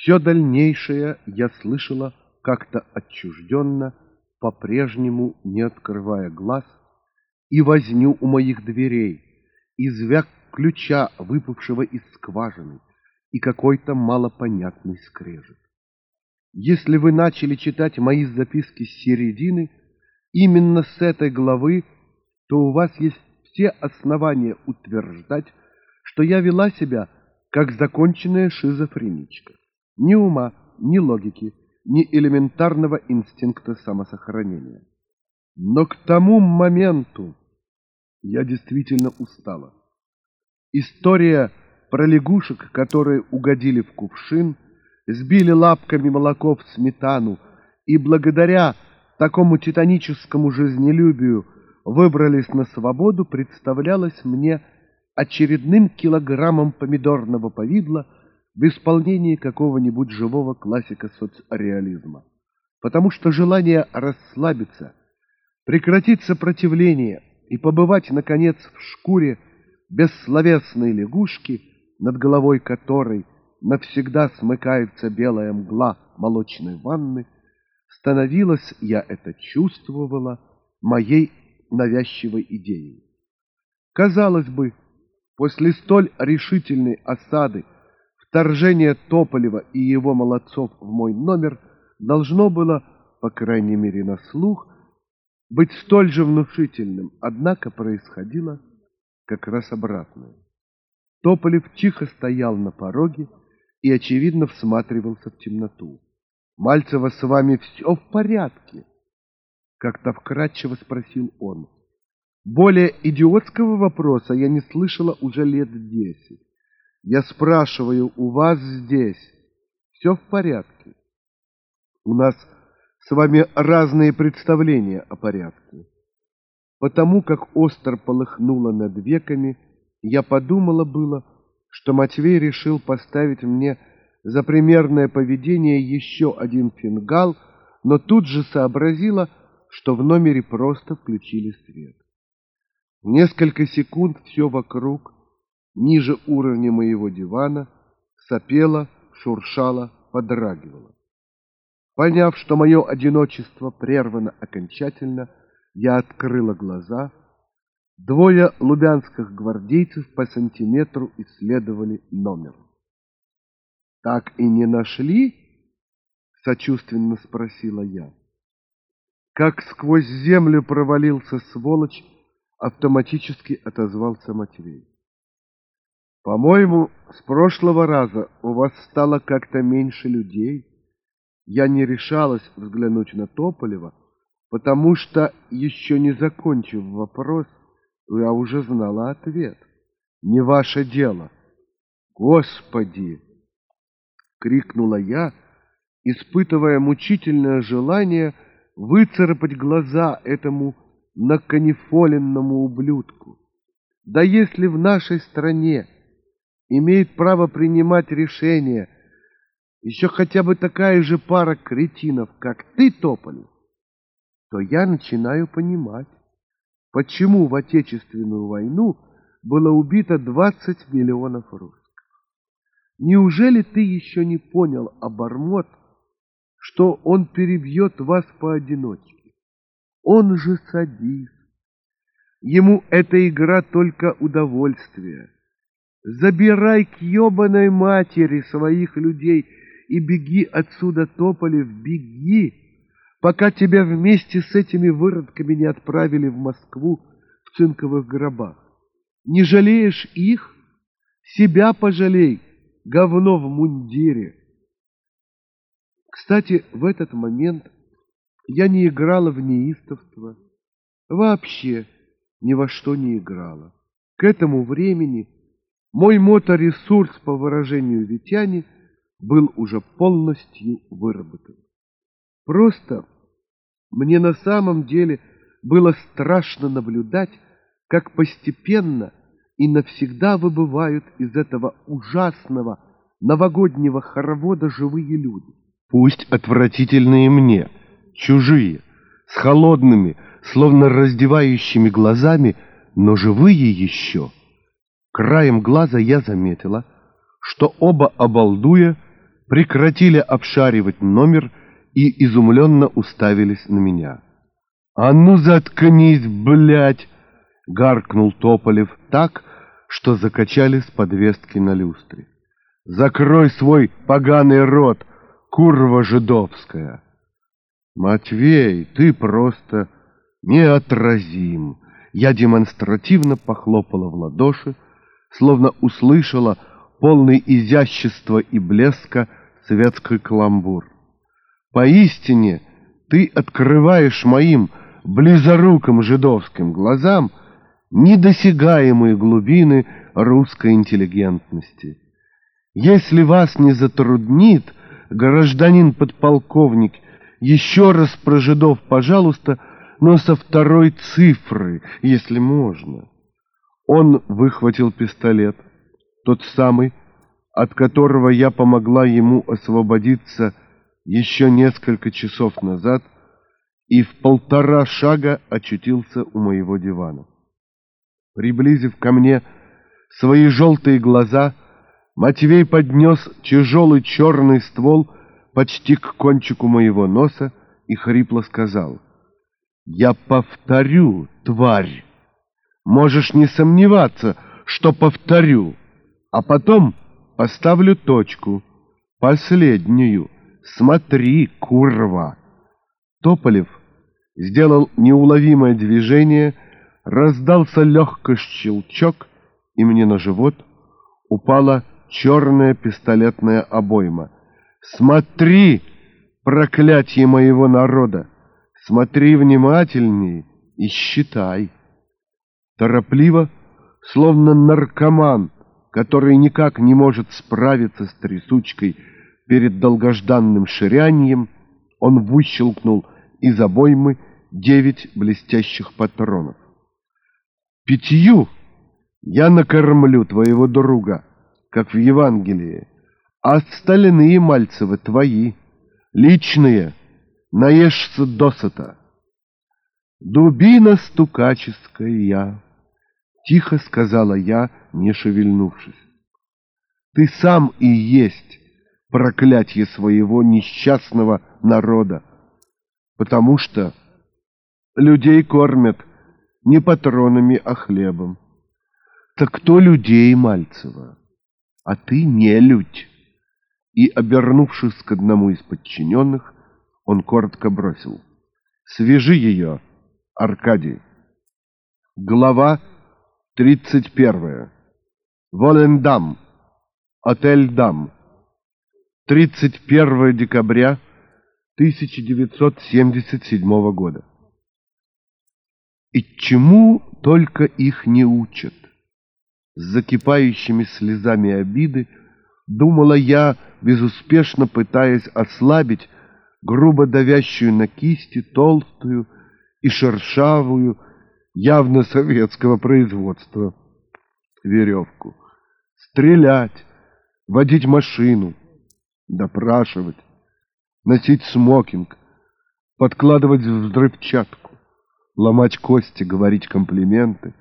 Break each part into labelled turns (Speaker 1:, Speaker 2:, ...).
Speaker 1: Все дальнейшее я слышала как-то отчужденно, по-прежнему не открывая глаз, и возню у моих дверей, и звяк ключа, выпавшего из скважины, и какой-то малопонятный скрежет. Если вы начали читать мои записки с середины, именно с этой главы, то у вас есть все основания утверждать, что я вела себя как законченная шизофреничка. Ни ума, ни логики, ни элементарного инстинкта самосохранения. Но к тому моменту я действительно устала. История про лягушек, которые угодили в кувшин, сбили лапками молоко в сметану и благодаря такому титаническому жизнелюбию выбрались на свободу, представлялась мне очередным килограммом помидорного повидла в исполнении какого-нибудь живого классика соцреализма. Потому что желание расслабиться, прекратить сопротивление и побывать, наконец, в шкуре бессловесной лягушки, над головой которой навсегда смыкается белая мгла молочной ванны, становилась, я это чувствовала, моей навязчивой идеей. Казалось бы, после столь решительной осады вторжение Тополева и его молодцов в мой номер должно было, по крайней мере на слух, быть столь же внушительным, однако происходило как раз обратное. Тополев тихо стоял на пороге и, очевидно, всматривался в темноту. «Мальцева, с вами все в порядке?» Как-то вкратчиво спросил он. Более идиотского вопроса я не слышала уже лет десять. Я спрашиваю, у вас здесь все в порядке? У нас с вами разные представления о порядке. Потому как остро полыхнуло над веками, я подумала было, что Матвей решил поставить мне за примерное поведение еще один фингал, но тут же сообразила, что в номере просто включили свет. Несколько секунд все вокруг, ниже уровня моего дивана, сопело, шуршало, подрагивало. Поняв, что мое одиночество прервано окончательно, я открыла глаза. Двое лубянских гвардейцев по сантиметру исследовали номер. «Так и не нашли?» — сочувственно спросила я. Как сквозь землю провалился сволочь, автоматически отозвался Матвей. По-моему, с прошлого раза у вас стало как-то меньше людей. Я не решалась взглянуть на Тополева, потому что, еще не закончив вопрос, я уже знала ответ. Не ваше дело. Господи! Крикнула я, испытывая мучительное желание выцарапать глаза этому наканифоленному ублюдку. Да если в нашей стране имеет право принимать решения еще хотя бы такая же пара кретинов, как ты, Тополев, то я начинаю понимать, почему в Отечественную войну было убито 20 миллионов русских. Неужели ты еще не понял, обормот, что он перебьет вас поодиночке? Он же садист. Ему эта игра только удовольствие. Забирай к ебаной матери своих людей и беги отсюда, Тополев, беги, пока тебя вместе с этими выродками не отправили в Москву в цинковых гробах. Не жалеешь их? Себя пожалей, говно в мундире. Кстати, в этот момент я не играла в неистовство, вообще ни во что не играла. К этому времени мой моторесурс, по выражению Витяни, был уже полностью выработан. Просто мне на самом деле было страшно наблюдать, как постепенно и навсегда выбывают из этого ужасного новогоднего хоровода живые люди. Пусть отвратительные мне, чужие, с холодными, словно раздевающими глазами, но живые еще — Краем глаза я заметила, что оба обалдуя прекратили обшаривать номер и изумленно уставились на меня. «А ну заткнись, блядь!» — гаркнул Тополев так, что закачались подвески на люстре. «Закрой свой поганый рот, курва жидовская!» «Матвей, ты просто неотразим!» Я демонстративно похлопала в ладоши, словно услышала полный изящества и блеска светский каламбур. Поистине ты открываешь моим близоруким жидовским глазам недосягаемые глубины русской интеллигентности. Если вас не затруднит, гражданин подполковник, еще раз про жидов, пожалуйста, но со второй цифры, если можно. Он выхватил пистолет, тот самый, от которого я помогла ему освободиться еще несколько часов назад, и в полтора шага очутился у моего дивана. Приблизив ко мне свои желтые глаза, Матвей поднес тяжелый черный ствол почти к кончику моего носа и хрипло сказал, «Я повторю, тварь! Можешь не сомневаться, что повторю, а потом поставлю точку, последнюю. Смотри, курва!» Тополев сделал неуловимое движение, раздался легкий щелчок, и мне на живот упала черная пистолетная обойма. «Смотри, проклятие моего народа! Смотри внимательней и считай!» Торопливо, словно наркоман, который никак не может справиться с трясучкой перед долгожданным ширянием, он выщелкнул из обоймы девять блестящих патронов. «Пятью я накормлю твоего друга, как в Евангелии, а остальные Мальцевы твои, личные, наешься досыта». «Дубина стукаческая я», — тихо сказала я, не шевельнувшись. «Ты сам и есть проклятие своего несчастного народа, потому что людей кормят не патронами, а хлебом. Так кто людей Мальцева? А ты не людь. И, обернувшись к одному из подчиненных, он коротко бросил. Свяжи ее, Аркадий. Глава тридцать первая. Волендам. Отель Дам. 31 декабря 1977 года. И чему только их не учат. С закипающими слезами обиды думала я, безуспешно пытаясь ослабить грубо давящую на кисти толстую и шершавую, явно советского производства, веревку. Стрелять, водить машину, допрашивать, носить смокинг, подкладывать взрывчатку, ломать кости, говорить комплименты,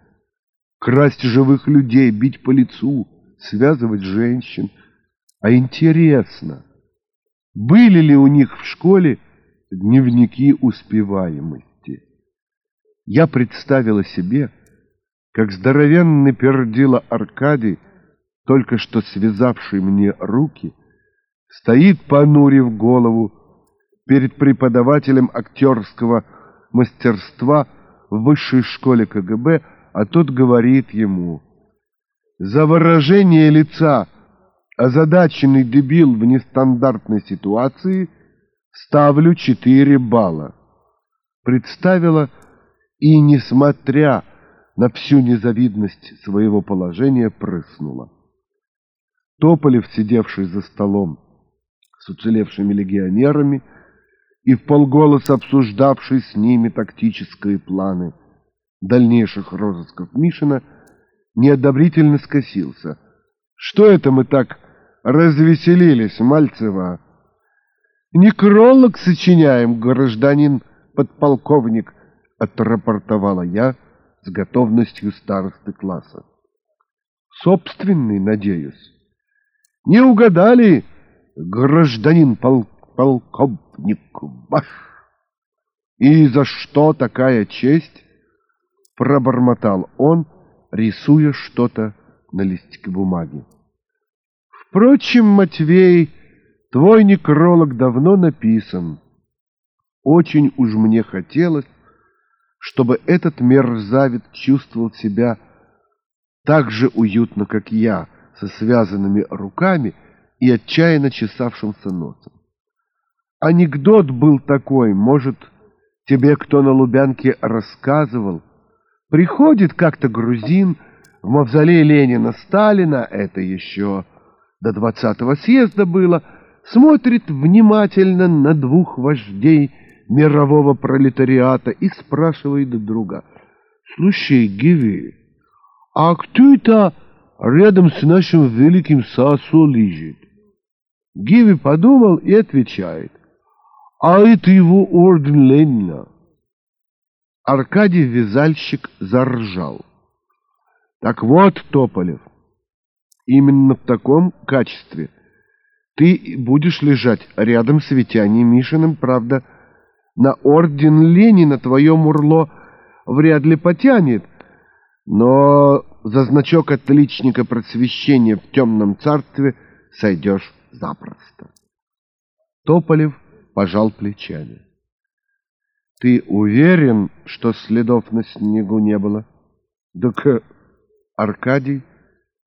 Speaker 1: красть живых людей, бить по лицу, связывать женщин. А интересно, были ли у них в школе дневники успеваемости? Я представила себе, как здоровенный пердила Аркадий, только что связавший мне руки, стоит, понурив голову, перед преподавателем актерского мастерства в высшей школе КГБ, а тот говорит ему, «За выражение лица озадаченный дебил в нестандартной ситуации ставлю четыре балла». Представила и, несмотря на всю незавидность своего положения, прыснула. Тополев, сидевший за столом с уцелевшими легионерами, и в полголоса обсуждавший с ними тактические планы дальнейших розысков Мишина, неодобрительно скосился. «Что это мы так развеселились, Мальцева?» «Некролог сочиняем, гражданин подполковник», — отрапортовала я с готовностью старосты класса. «Собственный, надеюсь». «Не угадали, гражданин пол полковник ваш. И за что такая честь? Пробормотал он, рисуя что-то на листике бумаги. Впрочем, Матвей, твой некролог давно написан. Очень уж мне хотелось, чтобы этот мерзавец чувствовал себя так же уютно, как я, со связанными руками и отчаянно чесавшимся носом. Анекдот был такой, может, тебе кто на Лубянке рассказывал. Приходит как-то грузин в мавзолей Ленина Сталина, это еще до двадцатого съезда было, смотрит внимательно на двух вождей мирового пролетариата и спрашивает друга, «Слушай, Гиви, а кто это рядом с нашим великим Саасо лежит?» Гиви подумал и отвечает, а это его орден Ленина. Аркадий Вязальщик заржал. Так вот, Тополев, именно в таком качестве ты будешь лежать рядом с Витяней Мишиным, правда, на орден Ленина твое мурло вряд ли потянет, но за значок отличника просвещения в темном царстве сойдешь запросто. Тополев пожал плечами. «Ты уверен, что следов на снегу не было?» «Так э, Аркадий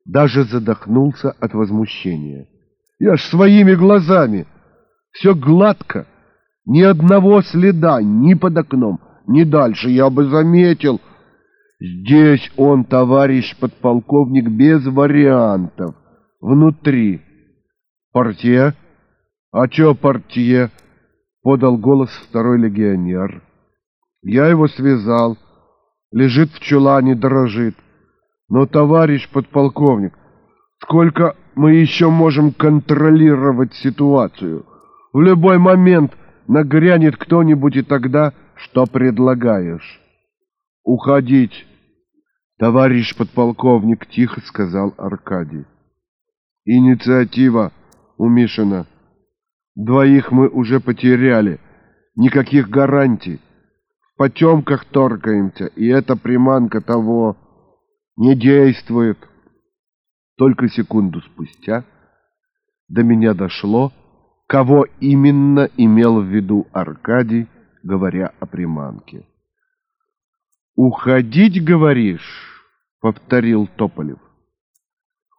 Speaker 1: даже задохнулся от возмущения. «Я ж своими глазами! Все гладко, ни одного следа ни под окном, ни дальше, я бы заметил. Здесь он, товарищ подполковник, без вариантов, внутри. Портье? А чё портье?» — подал голос второй легионер. «Я его связал. Лежит в чулане, дрожит. Но, товарищ подполковник, сколько мы еще можем контролировать ситуацию? В любой момент нагрянет кто-нибудь, и тогда что предлагаешь?» «Уходить!» «Товарищ подполковник», — тихо сказал Аркадий. «Инициатива у Мишина». Двоих мы уже потеряли. Никаких гарантий. В потемках торкаемся, и эта приманка того не действует. Только секунду спустя до меня дошло, кого именно имел в виду Аркадий, говоря о приманке. «Уходить, говоришь?» — повторил Тополев.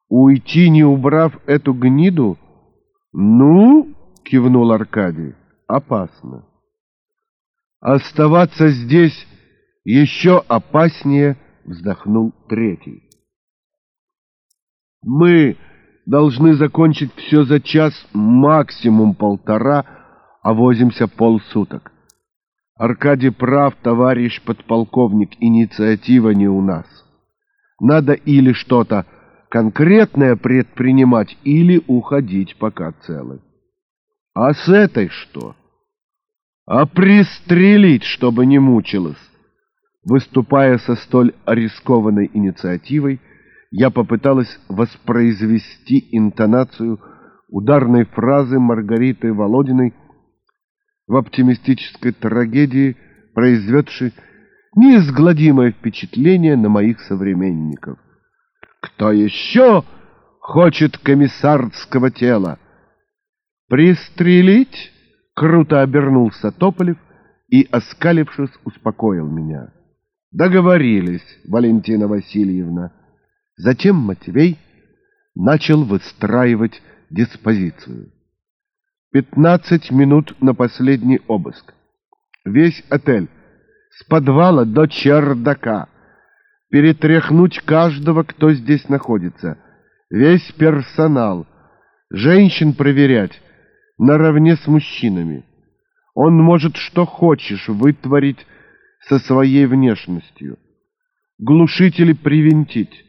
Speaker 1: «Уйти, не убрав эту гниду? Ну, — кивнул Аркадий. «Опасно. Оставаться здесь еще опаснее», — вздохнул третий. «Мы должны закончить все за час, максимум полтора, а возимся полсуток. Аркадий прав, товарищ подполковник, инициатива не у нас. Надо или что-то конкретное предпринимать, или уходить пока целый. А с этой что? А пристрелить, чтобы не мучилась. Выступая со столь рискованной инициативой, я попыталась воспроизвести интонацию ударной фразы Маргариты Володиной в оптимистической трагедии, произведшей неизгладимое впечатление на моих современников. «Кто еще хочет комиссарского тела?» «Пристрелить?» — круто обернулся Тополев и, оскалившись, успокоил меня. «Договорились, Валентина Васильевна». Затем Матвей начал выстраивать диспозицию. Пятнадцать минут на последний обыск. Весь отель, с подвала до чердака. Перетряхнуть каждого, кто здесь находится. Весь персонал. Женщин проверять наравне с мужчинами. Он может что хочешь вытворить со своей внешностью. Глушители привинтить,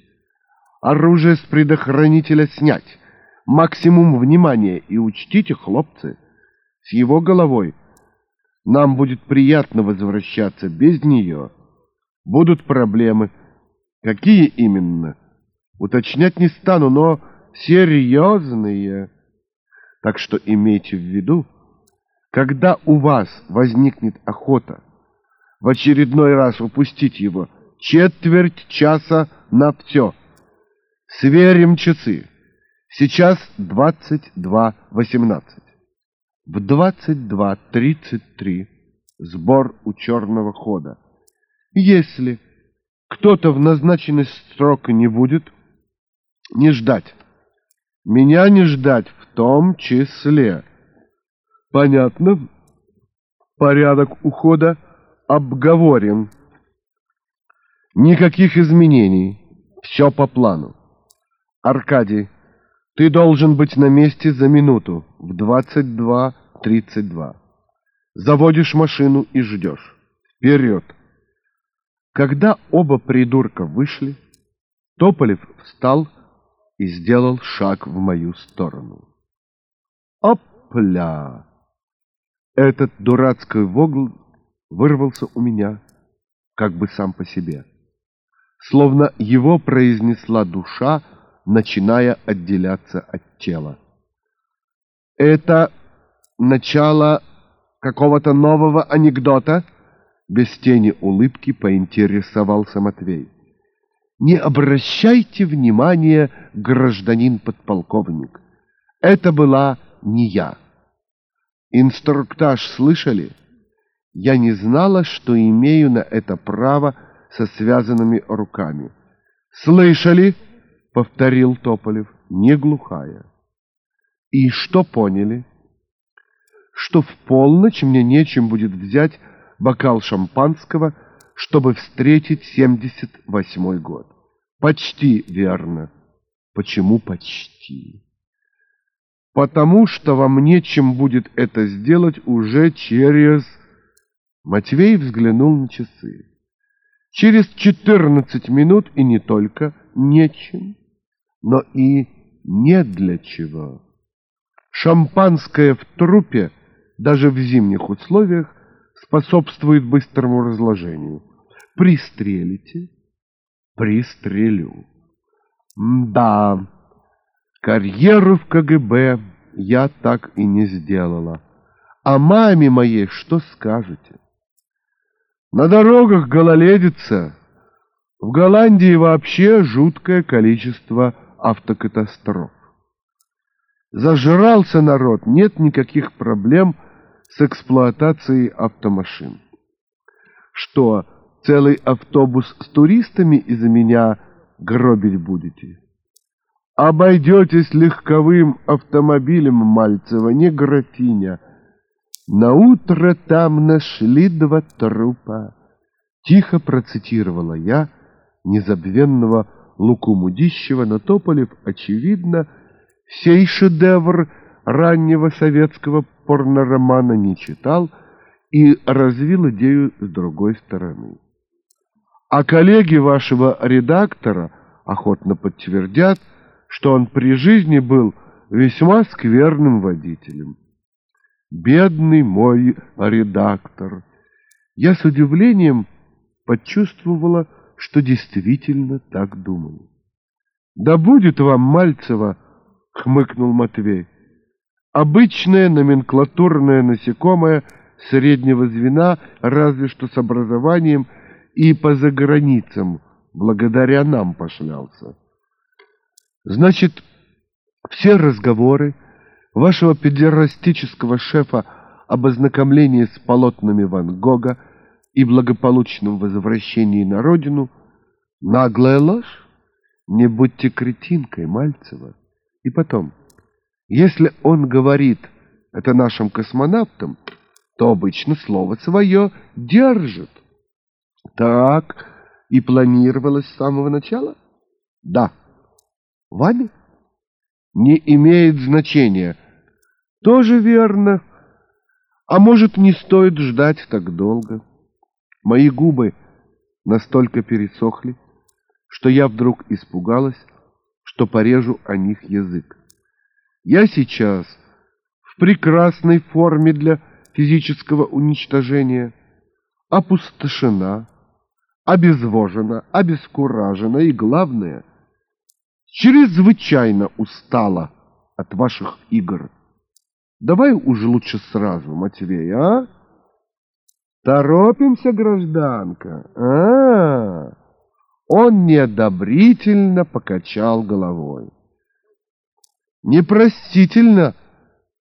Speaker 1: оружие с предохранителя снять, максимум внимания. И учтите, хлопцы, с его головой нам будет приятно возвращаться без нее. Будут проблемы. Какие именно? Уточнять не стану, но серьезные. Так что имейте в виду, когда у вас возникнет охота в очередной раз упустить его, четверть часа на все. Сверим часы. Сейчас 22.18. В 22.33 сбор у черного хода. Если кто-то в назначенный срок не будет, не ждать. Меня не ждать в том числе. Понятно? Порядок ухода обговорен. Никаких изменений. Все по плану. Аркадий, ты должен быть на месте за минуту в 22.32. Заводишь машину и ждешь. Вперед! Когда оба придурка вышли, Тополев встал и сделал шаг в мою сторону. Опля! Этот дурацкий вогл вырвался у меня, как бы сам по себе. Словно его произнесла душа, начиная отделяться от тела. Это начало какого-то нового анекдота? Без тени улыбки поинтересовался Матвей. Не обращайте внимания, гражданин подполковник. Это была не я. Инструктаж слышали? Я не знала, что имею на это право со связанными руками. Слышали? — повторил Тополев, не глухая. И что поняли? Что в полночь мне нечем будет взять бокал шампанского, чтобы встретить семьдесят восьмой год. Почти верно. Почему почти? Потому что вам нечем будет это сделать уже через... Матвей взглянул на часы. Через четырнадцать минут и не только нечем но и не для чего. Шампанское в трупе, даже в зимних условиях, способствует быстрому разложению. Пристрелите? Пристрелю. Да, карьеру в КГБ я так и не сделала. А маме моей что скажете? На дорогах гололедица. В Голландии вообще жуткое количество автокатастроф. Зажрался народ, нет никаких проблем с эксплуатацией автомашин. Что, целый автобус с туристами из-за меня гробить будете? Обойдетесь легковым автомобилем Мальцева, не графиня. На утро там нашли два трупа. Тихо процитировала я незабвенного Луку Мудищева, но Тополев, очевидно, сей шедевр раннего советского порноромана не читал и развил идею с другой стороны. А коллеги вашего редактора охотно подтвердят, что он при жизни был весьма скверным водителем. Бедный мой редактор! Я с удивлением почувствовала, что действительно так думаю. «Да будет вам, Мальцева!» — хмыкнул Матвей. «Обычное номенклатурное насекомое среднего звена, разве что с образованием и по заграницам, благодаря нам пошлялся. Значит, все разговоры вашего педерастического шефа об ознакомлении с полотнами Ван Гога и благополучном возвращении на родину — наглая ложь? Не будьте кретинкой, Мальцева. И потом, если он говорит это нашим космонавтам, то обычно слово свое держит. Так и планировалось с самого начала? Да. Вами? Не имеет значения. Тоже верно. А может, не стоит ждать так долго? Мои губы настолько пересохли, что я вдруг испугалась, что порежу о них язык. Я сейчас в прекрасной форме для физического уничтожения, опустошена, обезвожена, обескуражена и, главное, чрезвычайно устала от ваших игр. Давай уж лучше сразу, Матвей, а? Торопимся, гражданка, а? -а, -а. Он неодобрительно покачал головой. Непростительно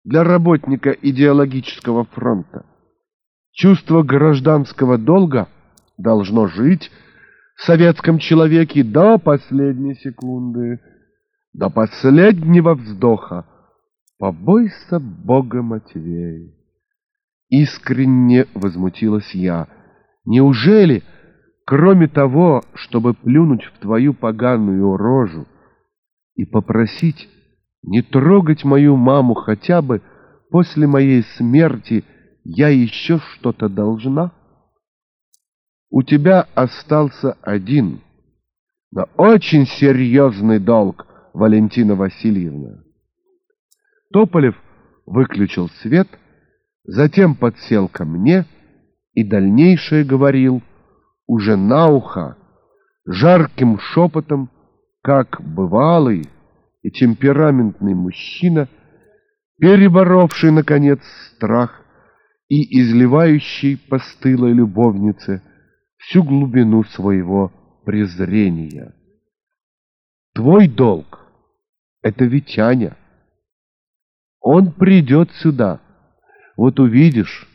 Speaker 1: для работника идеологического фронта. Чувство гражданского долга должно жить в советском человеке до последней секунды, до последнего вздоха. Побойся Бога, Матвей. Искренне возмутилась я. Неужели, кроме того, чтобы плюнуть в твою поганую рожу и попросить не трогать мою маму хотя бы после моей смерти, я еще что-то должна? У тебя остался один, но очень серьезный долг, Валентина Васильевна. Тополев выключил свет, затем подсел ко мне и дальнейшее говорил уже на ухо, жарким шепотом, как бывалый и темпераментный мужчина, переборовший, наконец, страх и изливающий постылой любовнице всю глубину своего презрения. Твой долг — это Витяня. Он придет сюда, вот увидишь.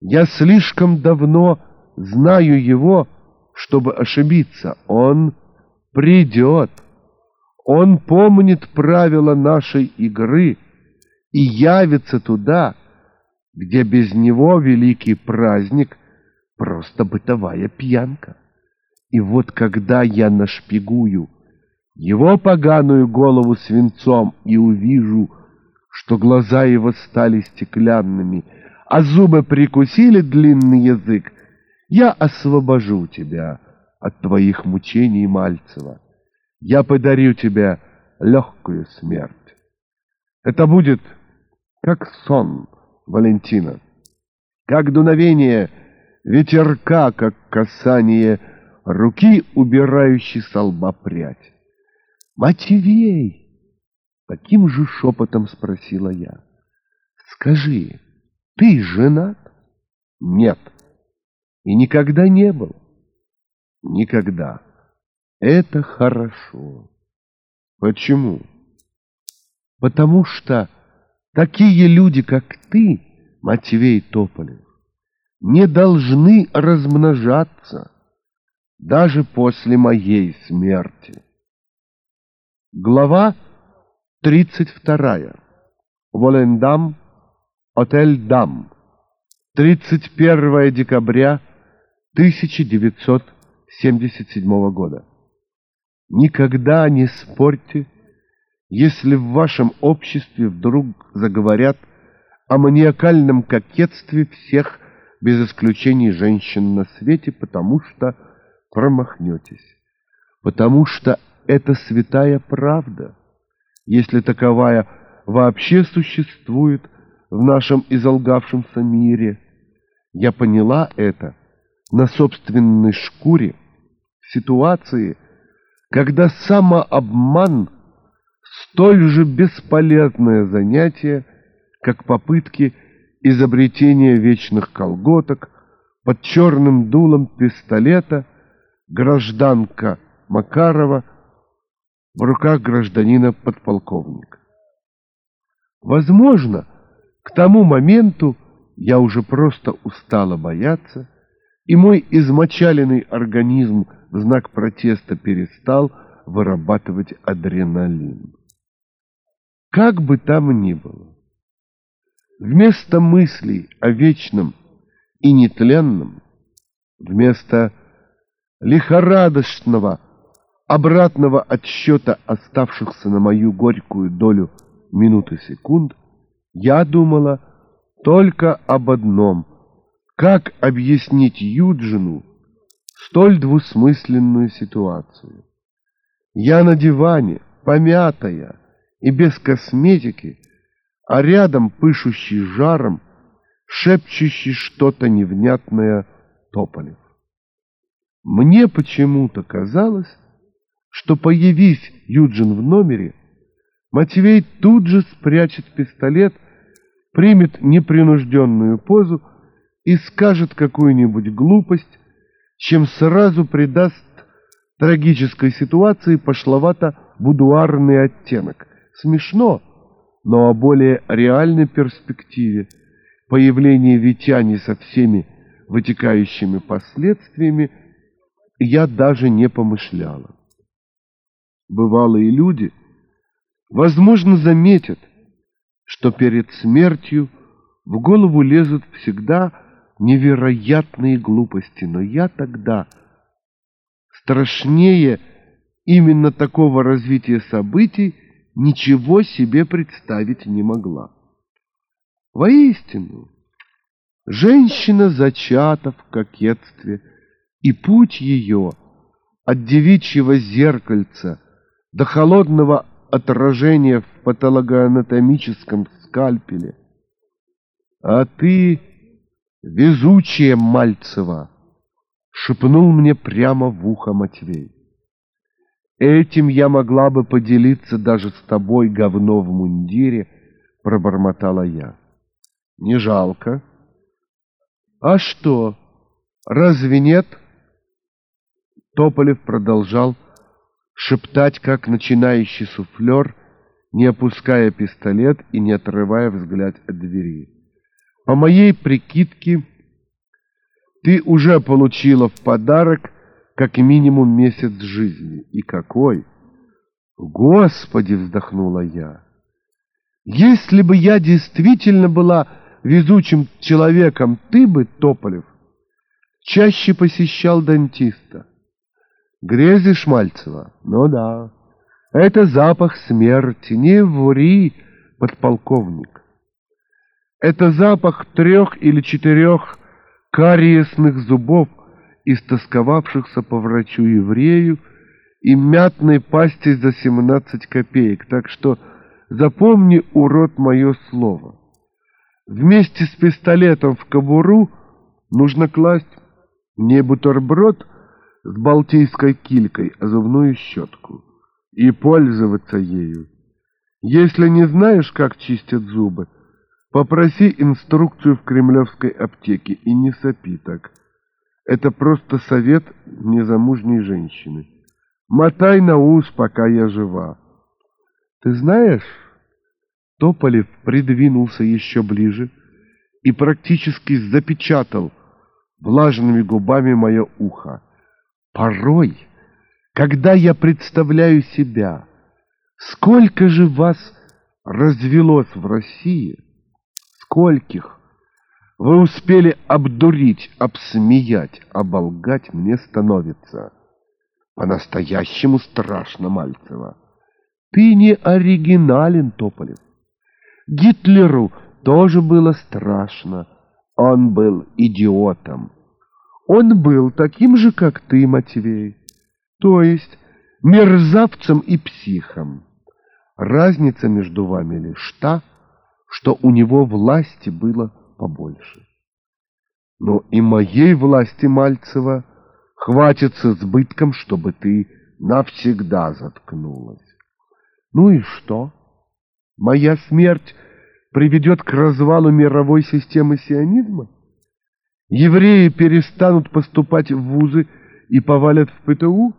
Speaker 1: Я слишком давно знаю его, чтобы ошибиться. Он придет. Он помнит правила нашей игры и явится туда, где без него великий праздник — просто бытовая пьянка. И вот когда я нашпигую его поганую голову свинцом и увижу, что глаза его стали стеклянными, а зубы прикусили длинный язык, я освобожу тебя от твоих мучений, Мальцева я подарю тебе легкую смерть. Это будет как сон, Валентина, как дуновение ветерка, как касание руки, убирающей со лба прядь. «Мативей!» — таким же шепотом спросила я. «Скажи, ты женат?» «Нет, и никогда не был». «Никогда». Это хорошо. Почему? Потому что такие люди, как ты, Матвей Тополев, не должны размножаться даже после моей смерти. Глава 32. Волендам, отель Дам. 31 декабря 1977 года. Никогда не спорьте, если в вашем обществе вдруг заговорят о маниакальном кокетстве всех, без исключения женщин на свете, потому что промахнетесь. Потому что это святая правда, если таковая вообще существует в нашем изолгавшемся мире. Я поняла это на собственной шкуре в ситуации, когда самообман столь же бесполезное занятие, как попытки изобретения вечных колготок под черным дулом пистолета гражданка Макарова в руках гражданина подполковника. Возможно, к тому моменту я уже просто устала бояться, и мой измочаленный организм в знак протеста перестал вырабатывать адреналин. Как бы там ни было, вместо мыслей о вечном и нетленном, вместо лихорадочного обратного отсчета оставшихся на мою горькую долю минуты секунд, я думала только об одном — как объяснить Юджину столь двусмысленную ситуацию? Я на диване, помятая и без косметики, а рядом пышущий жаром, шепчущий что-то невнятное Тополев. Мне почему-то казалось, что, появись Юджин в номере, Матвей тут же спрячет пистолет примет непринужденную позу и скажет какую-нибудь глупость, чем сразу придаст трагической ситуации пошловато-будуарный оттенок. Смешно, но о более реальной перспективе появления Витяни со всеми вытекающими последствиями я даже не помышляла. Бывалые люди, возможно, заметят, что перед смертью в голову лезут всегда невероятные глупости, но я тогда страшнее именно такого развития событий ничего себе представить не могла. Воистину, женщина зачата в кокетстве, и путь ее от девичьего зеркальца до холодного отражения в патологоанатомическом скальпеле. А ты, везучая Мальцева, шепнул мне прямо в ухо Матвей. Этим я могла бы поделиться даже с тобой, говно в мундире, пробормотала я. Не жалко. А что, разве нет? Тополев продолжал шептать, как начинающий суфлер, не опуская пистолет и не отрывая взгляд от двери. По моей прикидке, ты уже получила в подарок как минимум месяц жизни. И какой? Господи, вздохнула я. Если бы я действительно была везучим человеком, ты бы, Тополев, чаще посещал дантиста. Грези Шмальцева? Ну да. Это запах смерти. Не ври, подполковник. Это запах трех или четырех кариесных зубов, истосковавшихся по врачу-еврею, и мятной пасти за семнадцать копеек. Так что запомни, урод, мое слово. Вместе с пистолетом в кобуру нужно класть не бутерброд, с балтийской килькой, а зубную щетку, и пользоваться ею. Если не знаешь, как чистят зубы, попроси инструкцию в кремлевской аптеке и не сопи так. Это просто совет незамужней женщины. Мотай на ус, пока я жива. Ты знаешь, Тополев придвинулся еще ближе и практически запечатал влажными губами мое ухо. Порой, когда я представляю себя, сколько же вас развелось в России, скольких вы успели обдурить, обсмеять, оболгать, мне становится по-настоящему страшно, Мальцева. Ты не оригинален, Тополев. Гитлеру тоже было страшно. Он был идиотом. Он был таким же, как ты, Матвей, то есть мерзавцем и психом. Разница между вами лишь та, что у него власти было побольше. Но и моей власти, Мальцева, хватит с избытком, чтобы ты навсегда заткнулась. Ну и что? Моя смерть приведет к развалу мировой системы сионизма? Евреи перестанут поступать в вузы и повалят в ПТУ?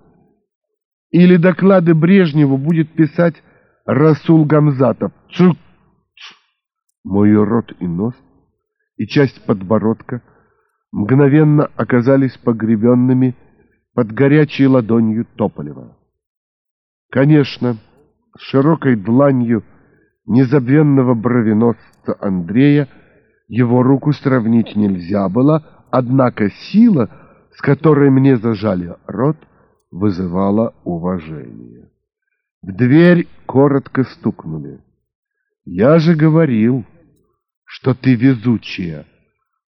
Speaker 1: Или доклады Брежневу будет писать Расул Гамзатов? Цук! Мой рот и нос, и часть подбородка мгновенно оказались погребенными под горячей ладонью Тополева. Конечно, с широкой дланью незабвенного бровеносца Андрея его руку сравнить нельзя было, однако сила, с которой мне зажали рот, вызывала уважение. В дверь коротко стукнули. «Я же говорил, что ты везучая!»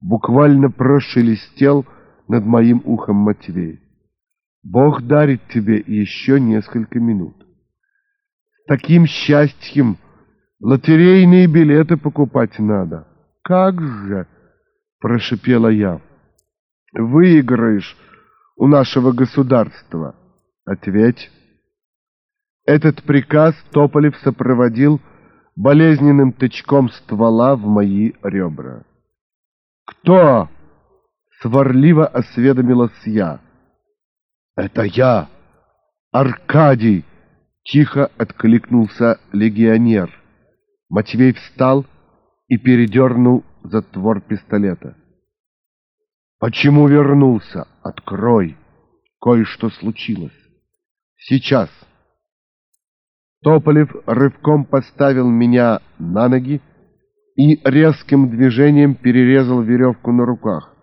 Speaker 1: Буквально прошелестел над моим ухом Матвей. «Бог дарит тебе еще несколько минут. Таким счастьем лотерейные билеты покупать надо». «Как же!» — прошипела я. «Выиграешь у нашего государства. Ответь». Этот приказ Тополев сопроводил болезненным тычком ствола в мои ребра. «Кто?» — сварливо осведомилась я. «Это я, Аркадий!» — тихо откликнулся легионер. Матвей встал и передернул затвор пистолета. «Почему вернулся? Открой! Кое-что случилось. Сейчас!» Тополев рывком поставил меня на ноги и резким движением перерезал веревку на руках.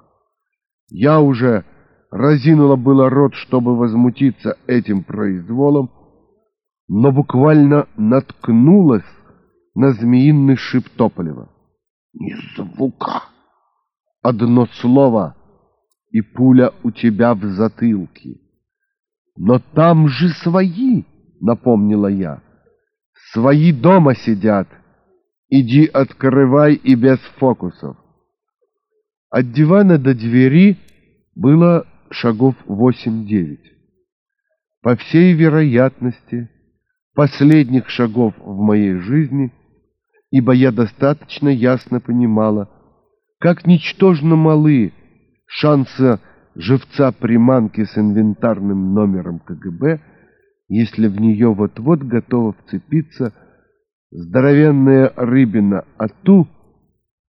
Speaker 1: Я уже разинула было рот, чтобы возмутиться этим произволом, но буквально наткнулась на змеиный шип Тополева. «Ни звука! Одно слово, и пуля у тебя в затылке. Но там же свои!» — напомнила я. «Свои дома сидят. Иди открывай и без фокусов». От дивана до двери было шагов восемь-девять. По всей вероятности, последних шагов в моей жизни, ибо я достаточно ясно понимала, как ничтожно малы шансы живца приманки с инвентарным номером КГБ, если в нее вот-вот готова вцепиться здоровенная рыбина, а ту,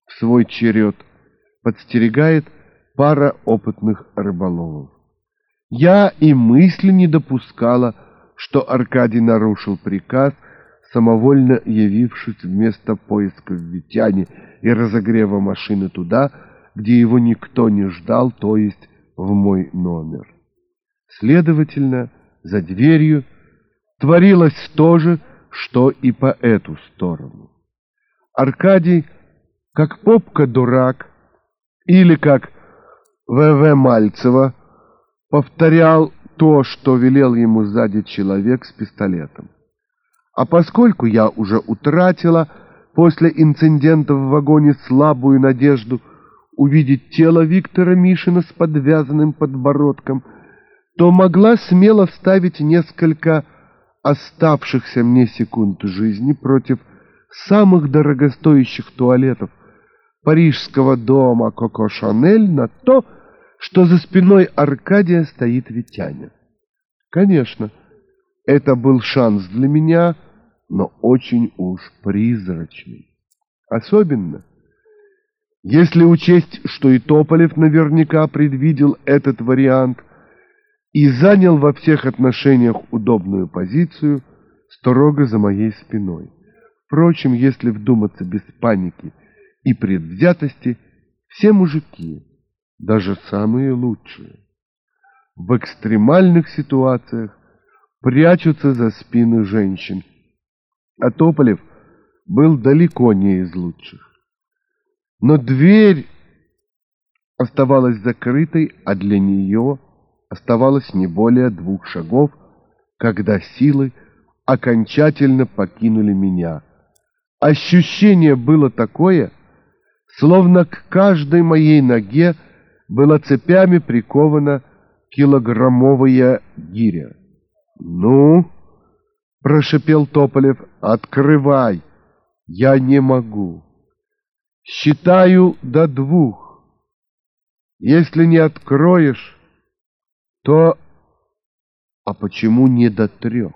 Speaker 1: в свой черед, подстерегает пара опытных рыболовов. Я и мысли не допускала, что Аркадий нарушил приказ, самовольно явившись вместо поиска в Витяне и разогрева машины туда, где его никто не ждал, то есть в мой номер. Следовательно, за дверью творилось то же, что и по эту сторону. Аркадий, как попка-дурак, или как В.В. Мальцева повторял то, что велел ему сзади человек с пистолетом. А поскольку я уже утратила после инцидента в вагоне слабую надежду увидеть тело Виктора Мишина с подвязанным подбородком, то могла смело вставить несколько оставшихся мне секунд жизни против самых дорогостоящих туалетов парижского дома Коко Шанель на то, что за спиной Аркадия стоит Витяня. Конечно, это был шанс для меня, но очень уж призрачный. Особенно, если учесть, что и Тополев наверняка предвидел этот вариант и занял во всех отношениях удобную позицию строго за моей спиной. Впрочем, если вдуматься без паники и предвзятости, все мужики даже самые лучшие, в экстремальных ситуациях прячутся за спины женщин. А Тополев был далеко не из лучших. Но дверь оставалась закрытой, а для нее оставалось не более двух шагов, когда силы окончательно покинули меня. Ощущение было такое, словно к каждой моей ноге была цепями прикована килограммовая гиря. «Ну?» — прошипел Тополев. «Открывай! Я не могу. Считаю до двух. Если не откроешь, то... А почему не до трех?»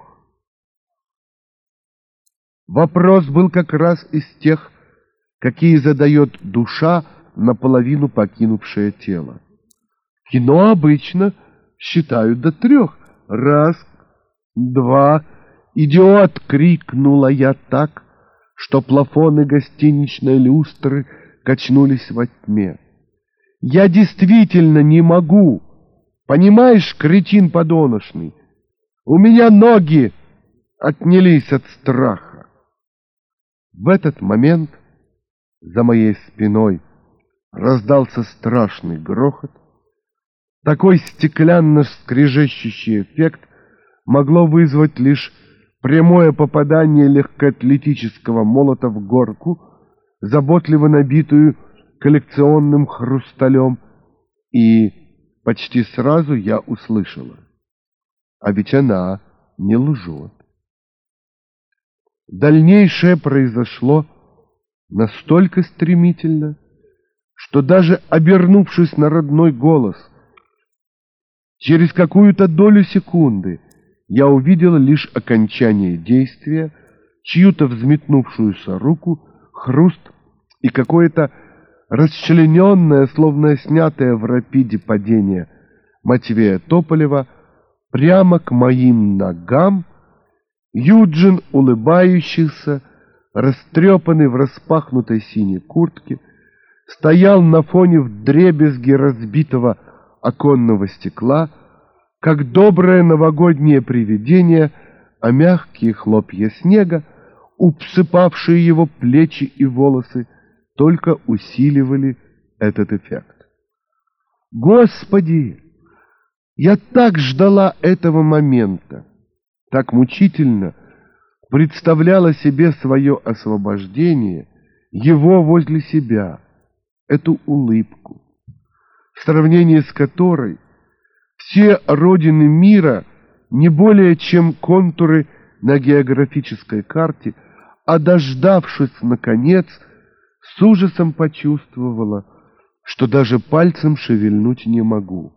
Speaker 1: Вопрос был как раз из тех, какие задает душа, наполовину покинувшее тело. Кино обычно считают до трех. Раз, два. «Идиот!» — крикнула я так, что плафоны гостиничной люстры качнулись во тьме. «Я действительно не могу! Понимаешь, кретин подоношный, у меня ноги отнялись от страха!» В этот момент за моей спиной раздался страшный грохот. Такой стеклянно скрежещущий эффект могло вызвать лишь прямое попадание легкоатлетического молота в горку, заботливо набитую коллекционным хрусталем, и почти сразу я услышала. А ведь она не лжет. Дальнейшее произошло настолько стремительно, что даже обернувшись на родной голос, через какую-то долю секунды я увидел лишь окончание действия, чью-то взметнувшуюся руку, хруст и какое-то расчлененное, словно снятое в рапиде падение Матвея Тополева, прямо к моим ногам, Юджин, улыбающийся, растрепанный в распахнутой синей куртке, стоял на фоне вдребезги разбитого оконного стекла, как доброе новогоднее привидение, а мягкие хлопья снега, усыпавшие его плечи и волосы, только усиливали этот эффект. Господи! Я так ждала этого момента, так мучительно представляла себе свое освобождение, его возле себя, эту улыбку, в сравнении с которой все родины мира не более чем контуры на географической карте, а дождавшись, наконец, с ужасом почувствовала, что даже пальцем шевельнуть не могу.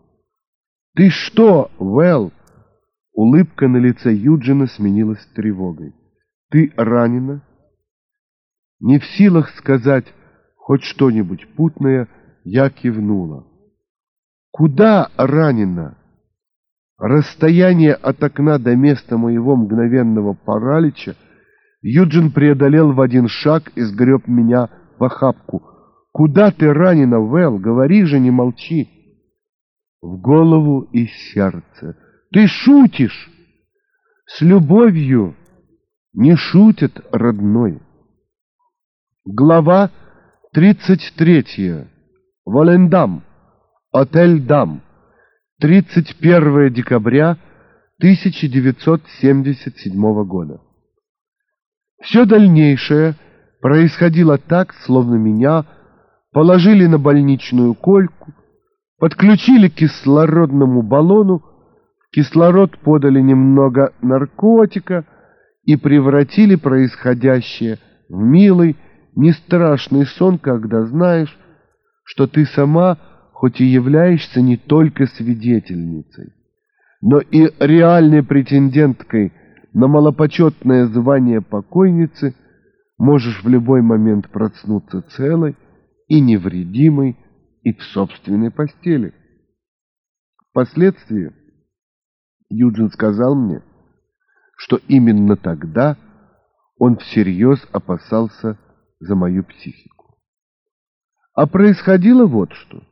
Speaker 1: «Ты что, Вэл?» Улыбка на лице Юджина сменилась тревогой. «Ты ранена?» Не в силах сказать хоть что-нибудь путное, я кивнула. «Куда ранена?» Расстояние от окна до места моего мгновенного паралича Юджин преодолел в один шаг и сгреб меня в охапку. «Куда ты ранена, Вэл? Говори же, не молчи!» «В голову и сердце. Ты шутишь!» «С любовью не шутят, родной!» Глава тридцать третья. Отель Дам. 31 декабря 1977 года. Все дальнейшее происходило так, словно меня положили на больничную кольку, подключили к кислородному баллону, в кислород подали немного наркотика и превратили происходящее в милый, не страшный сон, когда знаешь, что ты сама хоть и являешься не только свидетельницей, но и реальной претенденткой на малопочетное звание покойницы – можешь в любой момент проснуться целой и невредимой и в собственной постели. Впоследствии Юджин сказал мне, что именно тогда он всерьез опасался за мою психику. А происходило вот что.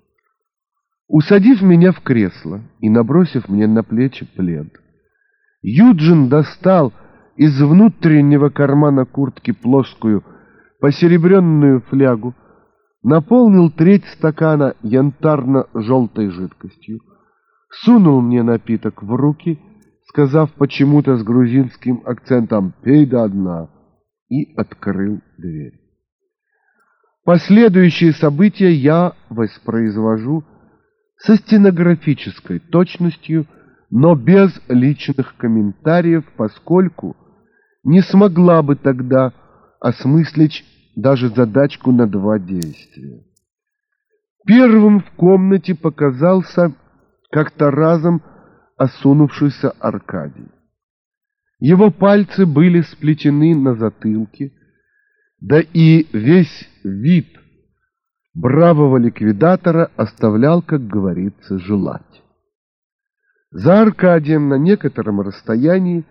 Speaker 1: Усадив меня в кресло и набросив мне на плечи плед, Юджин достал из внутреннего кармана куртки плоскую посеребренную флягу, наполнил треть стакана янтарно-желтой жидкостью, сунул мне напиток в руки, сказав почему-то с грузинским акцентом «пей до дна» и открыл дверь. Последующие события я воспроизвожу со стенографической точностью, но без личных комментариев, поскольку не смогла бы тогда осмыслить даже задачку на два действия. Первым в комнате показался как-то разом осунувшийся Аркадий. Его пальцы были сплетены на затылке, да и весь вид бравого ликвидатора оставлял, как говорится, желать. За Аркадием на некотором расстоянии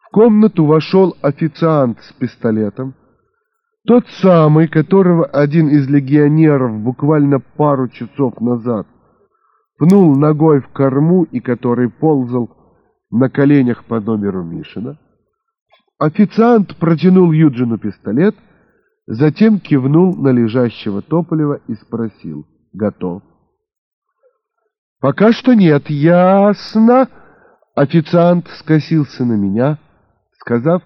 Speaker 1: в комнату вошел официант с пистолетом, тот самый, которого один из легионеров буквально пару часов назад пнул ногой в корму и который ползал на коленях по номеру Мишина. Официант протянул Юджину пистолет, затем кивнул на лежащего Тополева и спросил, готов? «Пока что нет, ясно». Официант скосился на меня, сказав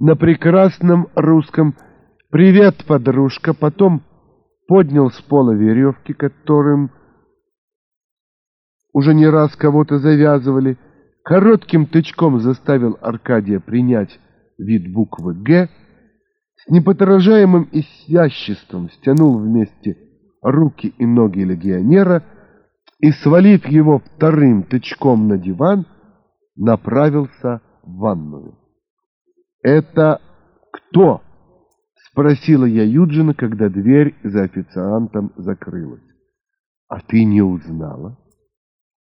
Speaker 1: на прекрасном русском «Привет, подружка», потом поднял с пола веревки, которым уже не раз кого-то завязывали, коротким тычком заставил Аркадия принять вид буквы «Г», с неподражаемым изяществом стянул вместе руки и ноги легионера и, свалив его вторым тычком на диван, направился в ванную. «Это кто?» — спросила я Юджина, когда дверь за официантом закрылась. «А ты не узнала?»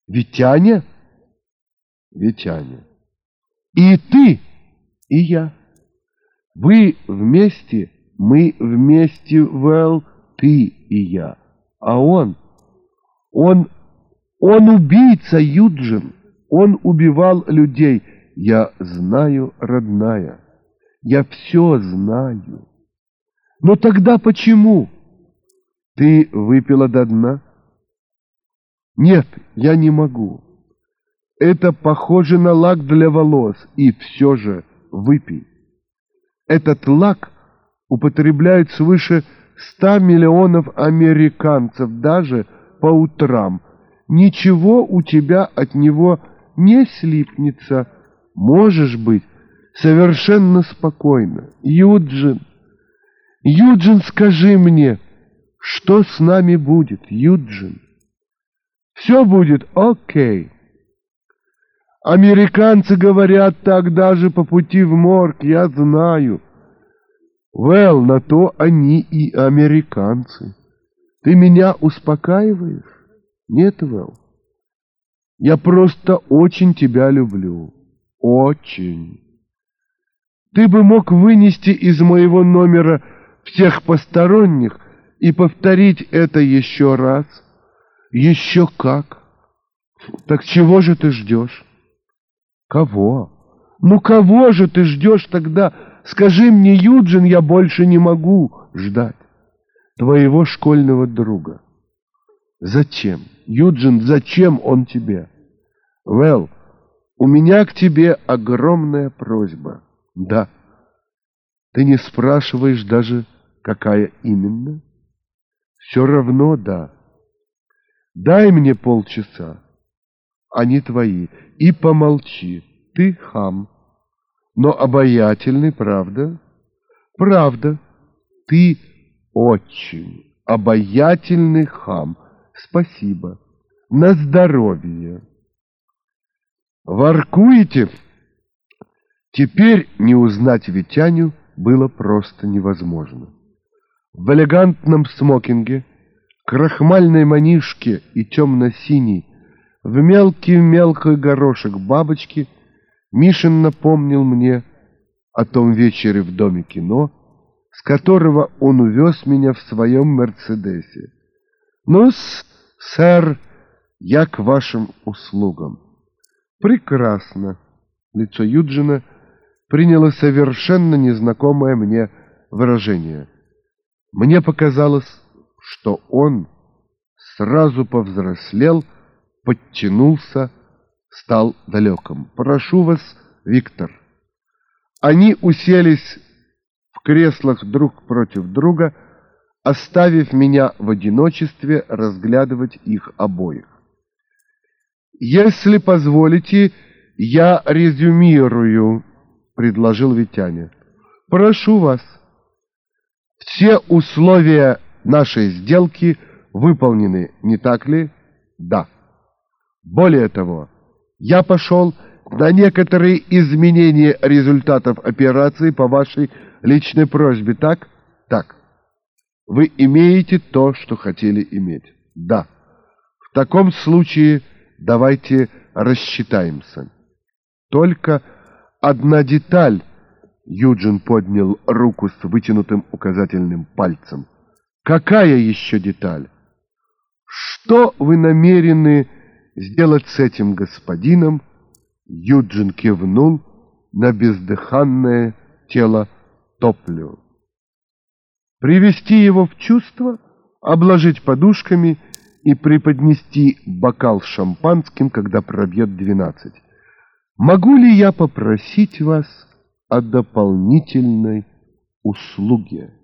Speaker 1: «Витяня?» «Витяня». «И ты?» «И я». «Вы вместе, мы вместе, Вэл, ты и я. А он, он, он убийца, Юджин. Он убивал людей. Я знаю, родная, я все знаю. Но тогда почему? Ты выпила до дна? Нет, я не могу. Это похоже на лак для волос, и все же выпей. Этот лак употребляют свыше ста миллионов американцев даже по утрам. Ничего у тебя от него не слипнется. Можешь быть совершенно спокойно. Юджин, Юджин, скажи мне, что с нами будет, Юджин? Все будет окей. Американцы говорят так даже по пути в морг, я знаю. Well, на то они и американцы. Ты меня успокаиваешь? Нет, Вэл. Я просто очень тебя люблю. Очень. Ты бы мог вынести из моего номера всех посторонних и повторить это еще раз. Еще как. Так чего же ты ждешь? Кого? Ну кого же ты ждешь тогда? Скажи мне, Юджин, я больше не могу ждать. Твоего школьного друга. Зачем? Юджин, зачем он тебе? Вэл, у меня к тебе огромная просьба. Да. Ты не спрашиваешь даже, какая именно? Все равно да. Дай мне полчаса. Они твои. И помолчи. Ты хам. Но обаятельный, правда? Правда. Ты очень обаятельный хам. Спасибо. На здоровье. Воркуете? Теперь не узнать Витяню было просто невозможно. В элегантном смокинге, крахмальной манишке и темно-синей, в мелкий-мелкий горошек бабочки Мишин напомнил мне о том вечере в Доме кино, с которого он увез меня в своем «Мерседесе». «Ну-с, сэр, я к вашим услугам». «Прекрасно». Лицо Юджина приняло совершенно незнакомое мне выражение. Мне показалось, что он сразу повзрослел, подтянулся, стал далеким. «Прошу вас, Виктор». Они уселись в креслах друг против друга, оставив меня в одиночестве разглядывать их обоих. «Если позволите, я резюмирую», — предложил Витяня. «Прошу вас. Все условия нашей сделки выполнены, не так ли?» «Да». Более того, я пошел на некоторые изменения результатов операции по вашей личной просьбе, так? Так. Вы имеете то, что хотели иметь? Да. В таком случае давайте рассчитаемся. Только одна деталь. Юджин поднял руку с вытянутым указательным пальцем. Какая еще деталь? Что вы намерены сделать с этим господином, Юджин кивнул на бездыханное тело Топлю. Привести его в чувство, обложить подушками и преподнести бокал с шампанским, когда пробьет двенадцать. Могу ли я попросить вас о дополнительной услуге?